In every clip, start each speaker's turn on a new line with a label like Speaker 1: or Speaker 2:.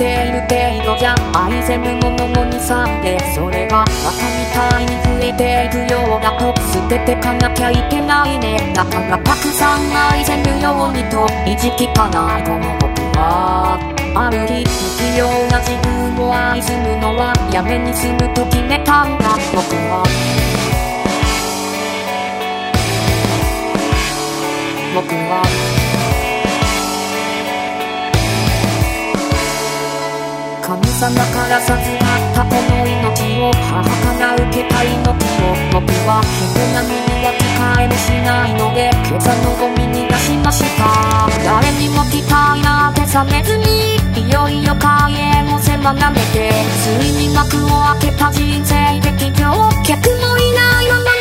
Speaker 1: ている程度じゃ愛せぬものもにさんでそれがまたみたいに増えていくようだと捨ててかなきゃいけないねだからたくさん愛せるようにと意地汚いこの僕はある日不器用な自分を愛するのはやめにすると決めたんだ。神様から授かったこの命を母から受けた命を僕は人並みには使えもしないので今朝のゴミに出しました誰にも期待なんて冷めずにいよいよ開演を迫られてついに幕を開けた人生劇場客もいないまま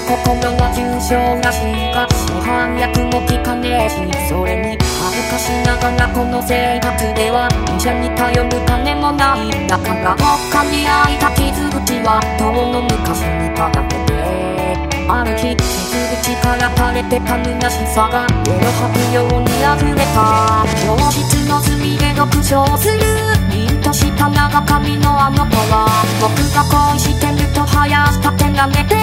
Speaker 1: 心は重症らしいが市販薬も効かねえしそれに恥ずかしながらこの生活では医者に頼る金もないだから他に開いた傷口は遠の昔にただけてある日傷口から垂れてた虚しさがゲロ吐くように溢れた教室の隅で読書をする凛とした長髪のあの子は僕が恋してると生やした手がめて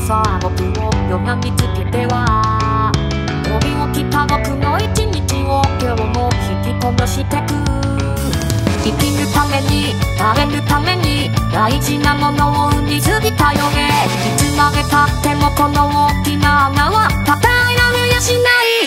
Speaker 1: さ僕を夜が見つけては。飛び起きた僕の一日を今日も引きこなしてく。生きるために食べるために大事なものを生みすぎたよね。いつまでたってもこの大きな穴は叩いられやしない。